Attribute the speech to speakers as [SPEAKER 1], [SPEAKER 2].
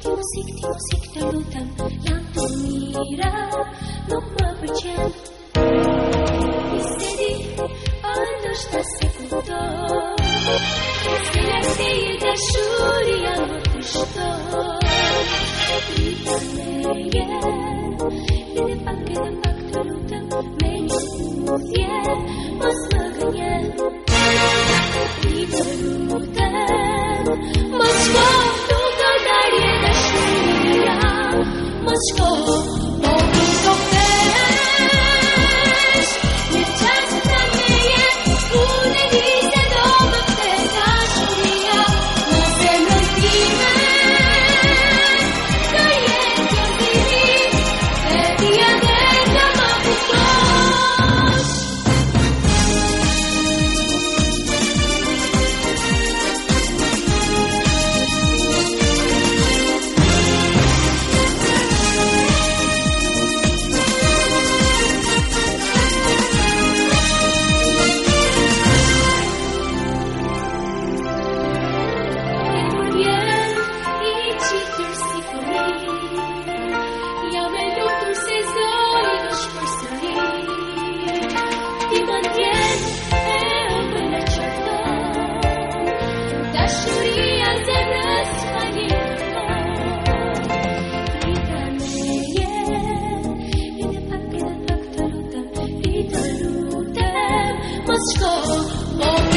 [SPEAKER 1] nishesh edhe shkoll Kur me puthje, më thua jam të mirë Më thënë zemra Ti musik, ti musik të lutem Jam të mira Nuk më përqen Nisedi, se kuptoj Se lakse i edhe pak të lutem let's go.